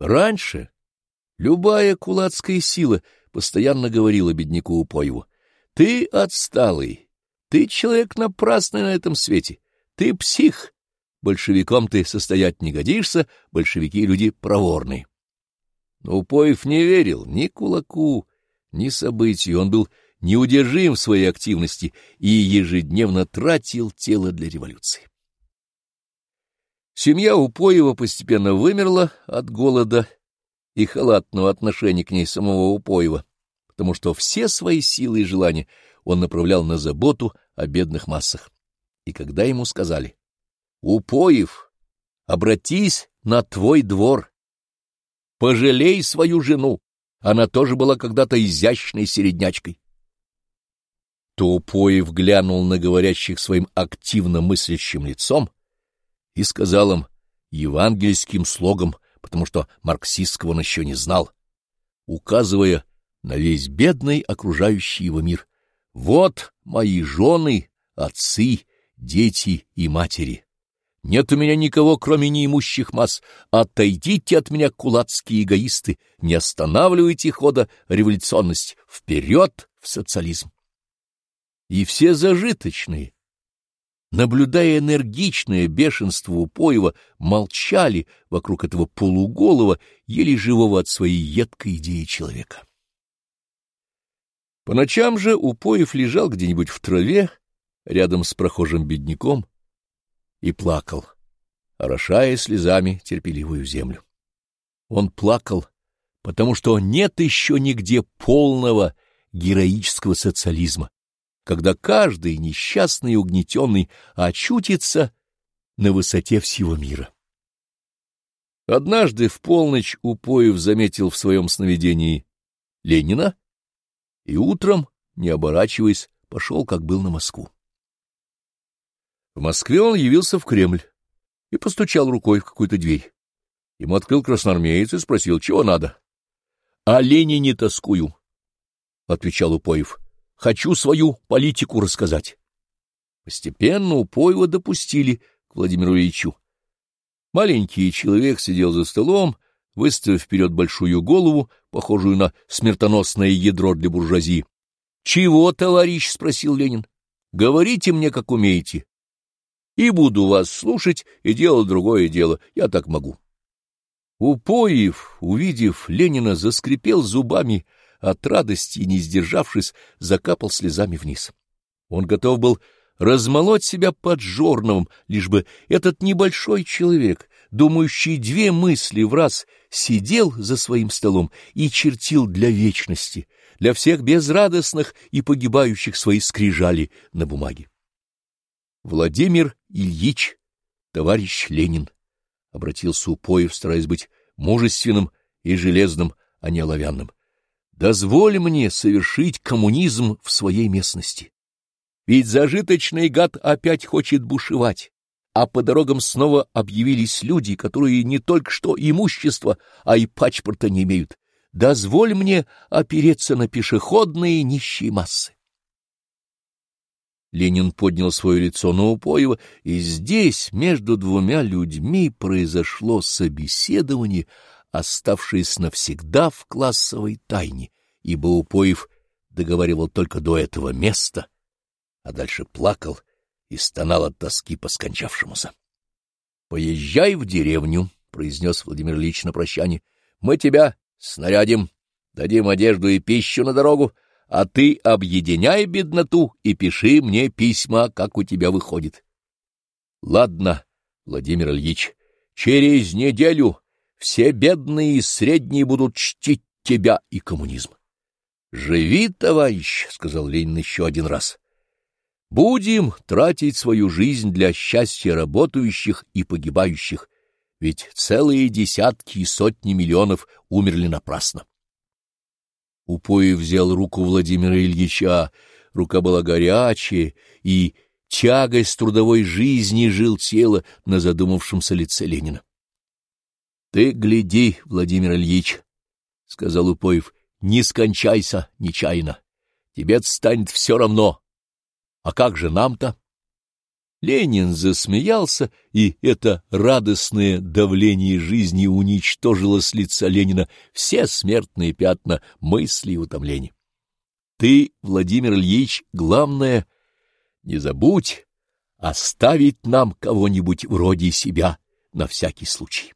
Раньше любая кулацкая сила постоянно говорила бедняку Упоеву, «Ты отсталый, ты человек напрасный на этом свете, ты псих, большевиком ты состоять не годишься, большевики — люди проворные». Но Упоев не верил ни кулаку, ни событию, он был неудержим в своей активности и ежедневно тратил тело для революции. Семья Упоева постепенно вымерла от голода и халатного отношения к ней самого Упоева, потому что все свои силы и желания он направлял на заботу о бедных массах. И когда ему сказали «Упоев, обратись на твой двор, пожалей свою жену, она тоже была когда-то изящной середнячкой», то Упоев глянул на говорящих своим активно мыслящим лицом и сказал им евангельским слогом, потому что марксистского он еще не знал, указывая на весь бедный окружающий его мир. «Вот мои жены, отцы, дети и матери. Нет у меня никого, кроме неимущих масс. Отойдите от меня, кулацкие эгоисты, не останавливайте хода революционность. Вперед в социализм!» И все зажиточные, наблюдая энергичное бешенство Упоева, молчали вокруг этого полуголого, еле живого от своей едкой идеи человека. По ночам же Упоев лежал где-нибудь в траве, рядом с прохожим бедняком, и плакал, орошая слезами терпеливую землю. Он плакал, потому что нет еще нигде полного героического социализма, когда каждый несчастный и угнетенный очутится на высоте всего мира. Однажды в полночь Упоев заметил в своем сновидении Ленина и утром, не оборачиваясь, пошел, как был на Москву. В Москве он явился в Кремль и постучал рукой в какую-то дверь. Ему открыл красноармеец и спросил, чего надо. — О Ленине тоскую, — отвечал Упоев. Хочу свою политику рассказать. Постепенно Упоева допустили к Владимиру Ильичу. Маленький человек сидел за столом, выставив вперед большую голову, похожую на смертоносное ядро для буржуазии. — Чего, товарищ? — спросил Ленин. — Говорите мне, как умеете. И буду вас слушать и делать другое дело. Я так могу. Упоев, увидев Ленина, заскрипел зубами — от радости не сдержавшись, закапал слезами вниз. Он готов был размолоть себя под жорновым, лишь бы этот небольшой человек, думающий две мысли в раз, сидел за своим столом и чертил для вечности, для всех безрадостных и погибающих свои скрижали на бумаге. Владимир Ильич, товарищ Ленин, обратился Упоев, стараясь быть мужественным и железным, а не оловянным. Дозволь мне совершить коммунизм в своей местности. Ведь зажиточный гад опять хочет бушевать, а по дорогам снова объявились люди, которые не только что имущество, а и пачпорта не имеют. Дозволь мне опереться на пешеходные нищие массы. Ленин поднял свое лицо на Упоева, и здесь между двумя людьми произошло собеседование, оставшееся навсегда в классовой тайне, ибо Упоев договаривал только до этого места, а дальше плакал и стонал от тоски по скончавшемуся. — Поезжай в деревню, — произнес Владимир Ильич на прощание. — Мы тебя снарядим, дадим одежду и пищу на дорогу, а ты объединяй бедноту и пиши мне письма, как у тебя выходит. — Ладно, Владимир Ильич, через неделю все бедные и средние будут чтить тебя и коммунизм. — Живи, товарищ, — сказал Ленин еще один раз. — Будем тратить свою жизнь для счастья работающих и погибающих, ведь целые десятки и сотни миллионов умерли напрасно. Упоев взял руку Владимира Ильича, рука была горячая, и тягость трудовой жизни жил тело на задумавшемся лице Ленина. — Ты гляди, Владимир Ильич, — сказал Упоев, — не скончайся нечаянно. Тебе станет все равно. А как же нам-то? Ленин засмеялся, и это радостное давление жизни уничтожило с лица Ленина все смертные пятна мысли и утомления. Ты, Владимир Ильич, главное, не забудь оставить нам кого-нибудь вроде себя на всякий случай.